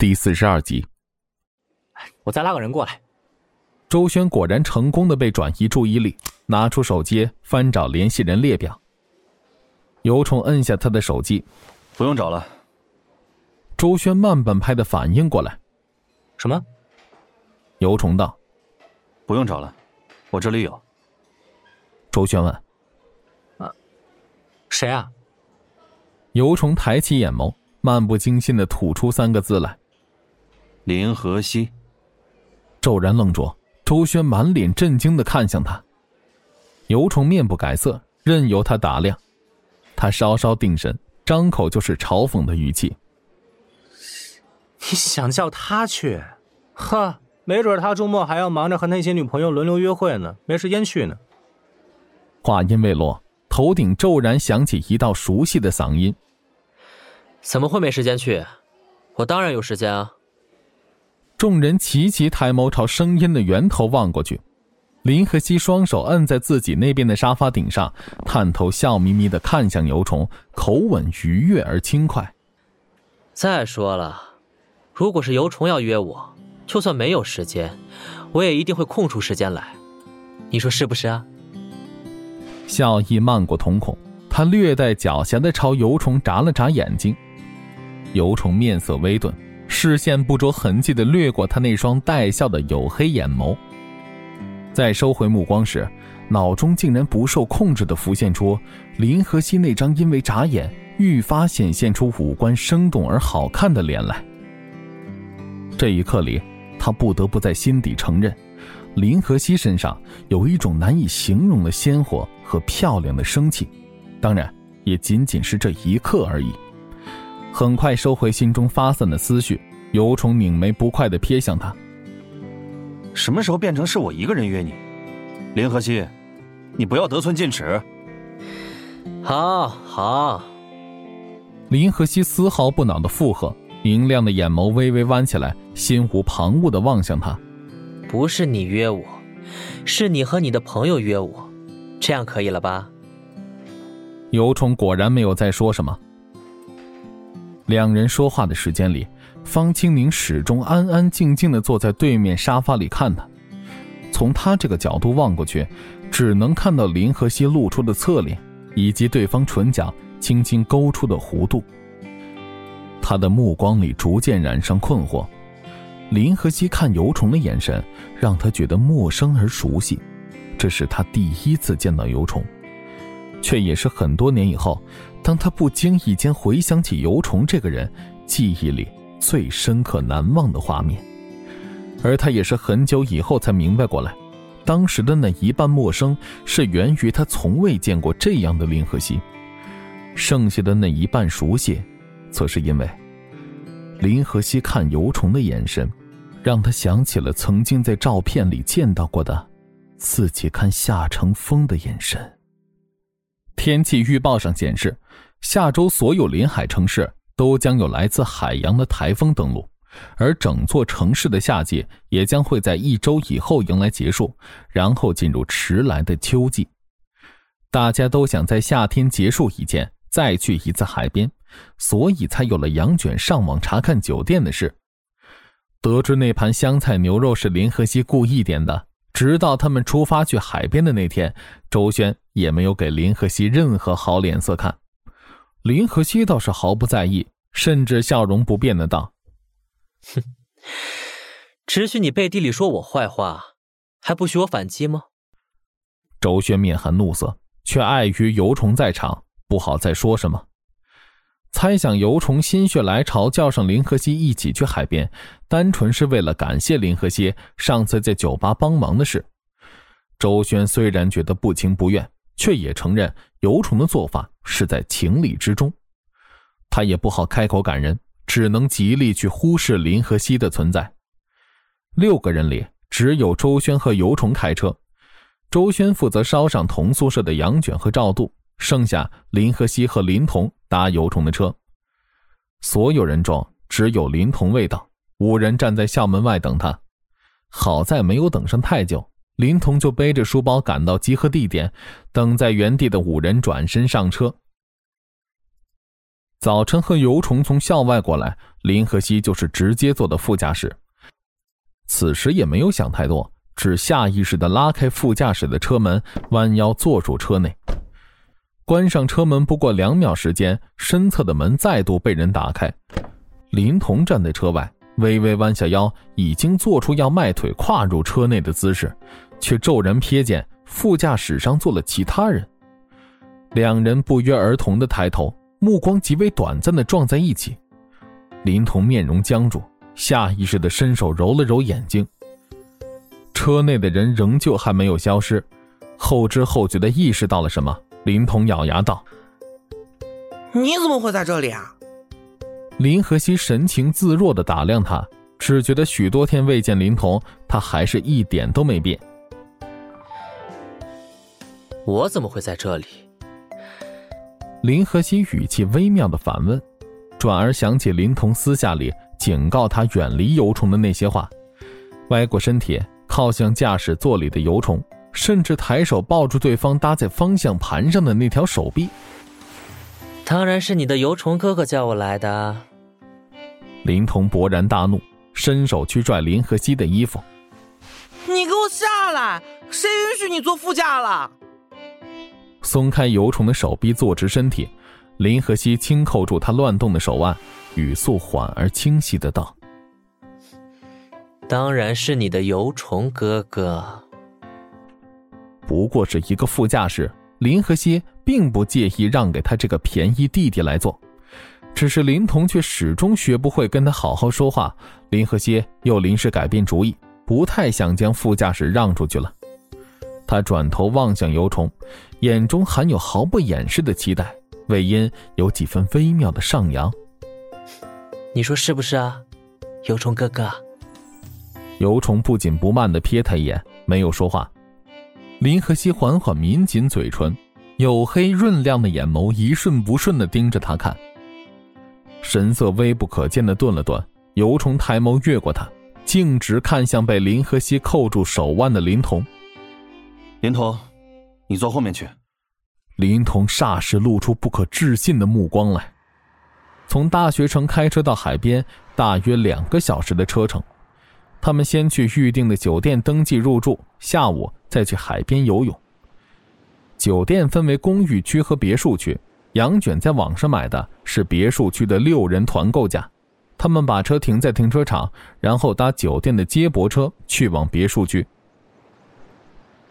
第四十二集。我再拉个人过来。周轩果然成功的被转移注意力，拿出手机翻找联系人列表。尤虫摁下他的手机，不用找了。周轩慢半拍的反应过来，什么？尤虫道：“不用找了，我这里有。”周轩问：“啊，谁啊？”尤虫抬起眼眸，漫不经心的吐出三个字来：“林和熙。”骤然愣住，周轩满脸震惊的看向他。尤虫面不改色，任由他打量。他稍稍定神，张口就是嘲讽的语气：“你想叫他去？呵，没准他周末还要忙着和那些女朋友轮流约会呢，没时间去呢。”话音未落，头顶骤然响起一道熟悉的嗓音：“怎么会没时间去？我当然有时间啊！”众人齐齐抬眸朝声音的源头望过去。林和熙双手摁在自己那边的沙发顶上，探头笑眯眯的看向尤虫，口吻愉悦而轻快。再说了，如果是尤虫要约我，就算没有时间，我也一定会空出时间来。你说是不是啊？笑意漫过瞳孔，他略带狡黠的朝尤虫眨了眨眼睛。尤虫面色微顿，视线不着痕迹的掠过他那双带笑的黝黑眼眸。在收回目光时，脑中竟然不受控制的浮现出林和熙那张因为眨眼愈发显现出五官生动而好看的脸来。这一刻里，他不得不在心底承认，林和熙身上有一种难以形容的鲜活和漂亮的生气，当然，也仅仅是这一刻而已。很快收回心中发散的思绪，尤虫拧眉不快地瞥向他。什么时候变成是我一个人约你，林和熙，你不要得寸进尺。好好。林和熙丝毫不恼的附和，明亮的眼眸微微弯起来，心无旁骛的望向他。不是你约我，是你和你的朋友约我，这样可以了吧？尤虫果然没有再说什么。两人说话的时间里。方清明始终安安静静的坐在对面沙发里看他，从他这个角度望过去，只能看到林和熙露出的侧脸，以及对方唇角轻轻勾出的弧度。他的目光里逐渐染上困惑。林和熙看尤虫的眼神让他觉得陌生而熟悉，这是他第一次见到尤虫，却也是很多年以后，当他不经意间回想起尤虫这个人，记忆里。最深刻难忘的画面，而他也是很久以后才明白过来，当时的那一半陌生是源于他从未见过这样的林和熙，剩下的那一半熟悉，则是因为林和熙看尤虫的眼神，让他想起了曾经在照片里见到过的自己看夏乘风的眼神。天气预报上显示，下周所有临海城市。都将有来自海洋的台风登陆，而整座城市的夏季也将会在一周以后迎来结束，然后进入迟来的秋季。大家都想在夏天结束以前再去一次海边，所以才有了杨卷上网查看酒店的事。得知那盘香菜牛肉是林和熙故意点的，直到他们出发去海边的那天，周轩也没有给林和熙任何好脸色看。林和熙倒是毫不在意，甚至笑容不变的道：“哼，只许你背地里说我坏话，还不许我反击吗？”周轩面含怒色，却碍于尤虫在场，不好再说什么。猜想尤虫心血来潮叫上林和熙一起去海边，单纯是为了感谢林和熙上次在酒吧帮忙的事。周轩虽然觉得不情不愿。却也承认尤虫的做法是在情理之中，他也不好开口感人，只能极力去忽视林和熙的存在。六个人里只有周轩和尤虫开车，周轩负责捎上同宿舍的杨卷和赵度，剩下林和熙和林童搭尤虫的车。所有人中只有林童未到，五人站在校门外等他，好在没有等上太久。林童就背着书包赶到集合地点，等在原地的五人转身上车。早晨和尤虫从校外过来，林和熙就是直接坐的副驾驶。此时也没有想太多，只下意识的拉开副驾驶的车门，弯腰坐入车内。关上车门不过两秒时间，身侧的门再度被人打开。林童站在车外，微微弯下腰，已经做出要迈腿跨入车内的姿势，却骤然瞥见副驾驶上坐了其他人。两人不约而同的抬头，目光极为短暂的撞在一起。林童面容僵住，下意识的伸手揉了揉眼睛。车内的人仍旧还没有消失，后知后觉的意识到了什么。林童咬牙道：“你怎么会在这里啊？”林和熙神情自若的打量他，只觉得许多天未见林童，他还是一点都没变。我怎么会在这里？林和熙语气微妙的反问，转而想起林童私下里警告他远离油虫的那些话，歪过身体靠向驾驶座里的油虫。甚至抬手抱住对方搭在方向盘上的那条手臂。当然是你的油虫哥哥叫我来的。林童勃然大怒，伸手去拽林和熙的衣服。你给我下来！谁允许你坐副驾了？松开油虫的手臂，坐直身体。林和熙轻扣住他乱动的手腕，语速缓而清晰的道：“当然是你的油虫哥哥。”不过是一个副驾驶，林和熙并不介意让给他这个便宜弟弟来坐，只是林童却始终学不会跟他好好说话。林和熙又临时改变主意，不太想将副驾驶让出去了。他转头望向油虫，眼中含有毫不掩饰的期待，尾音有几分微妙的上扬。你说是不是啊，油虫哥哥？油虫不紧不慢的瞥他一眼，没有说话。林和熙缓缓抿紧嘴唇，黝黑润亮的眼眸一瞬不瞬地盯着他看，神色微不可见的顿了顿，尤虫抬眸越过他，径直看向被林和熙扣住手腕的林童。林童，你坐后面去。林童霎时露出不可置信的目光来。从大学城开车到海边，大约两个小时的车程。他们先去预定的酒店登记入住，下午。再去海边游泳。酒店分为公寓区和别墅区。杨卷在网上买的是别墅区的六人团购价。他们把车停在停车场，然后搭酒店的接驳车去往别墅区。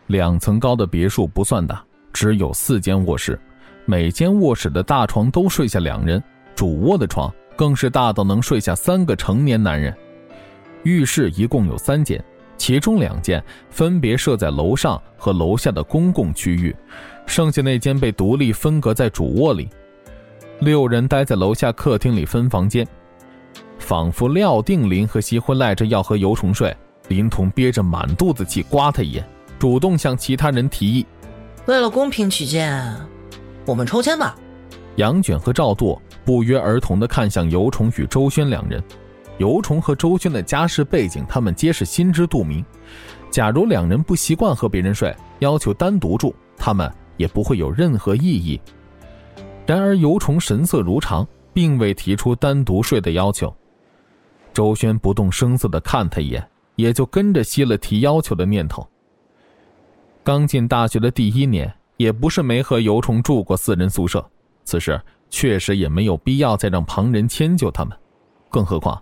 两层高的别墅不算大，只有四间卧室，每间卧室的大床都睡下两人，主卧的床更是大到能睡下三个成年男人。浴室一共有三间。其中两间分别设在楼上和楼下的公共区域，剩下那间被独立分隔在主卧里。六人待在楼下客厅里分房间，仿佛料定林和西会赖着要和尤虫睡。林童憋着满肚子气，刮他一眼，主动向其他人提议：“为了公平起见，我们抽签吧。”杨卷和赵舵不约而同地看向尤虫与周轩两人。尤虫和周轩的家世背景，他们皆是心知肚明。假如两人不习惯和别人睡，要求单独住，他们也不会有任何异议。然而尤虫神色如常，并未提出单独睡的要求。周轩不动声色地看他一眼，也就跟着熄了提要求的念头。刚进大学的第一年，也不是没和尤虫住过四人宿舍，此时确实也没有必要再让旁人迁就他们。更何况，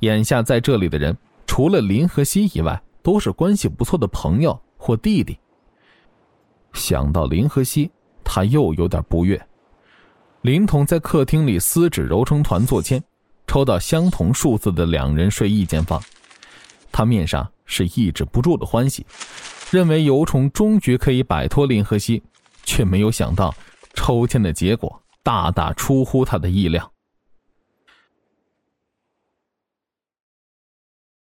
眼下在这里的人，除了林和熙以外，都是关系不错的朋友或弟弟。想到林和熙，他又有点不悦。林统在客厅里撕纸揉成团做签，抽到相同数字的两人睡一间房，他面上是抑制不住的欢喜，认为尤虫终于可以摆脱林和熙，却没有想到抽签的结果大大出乎他的意料。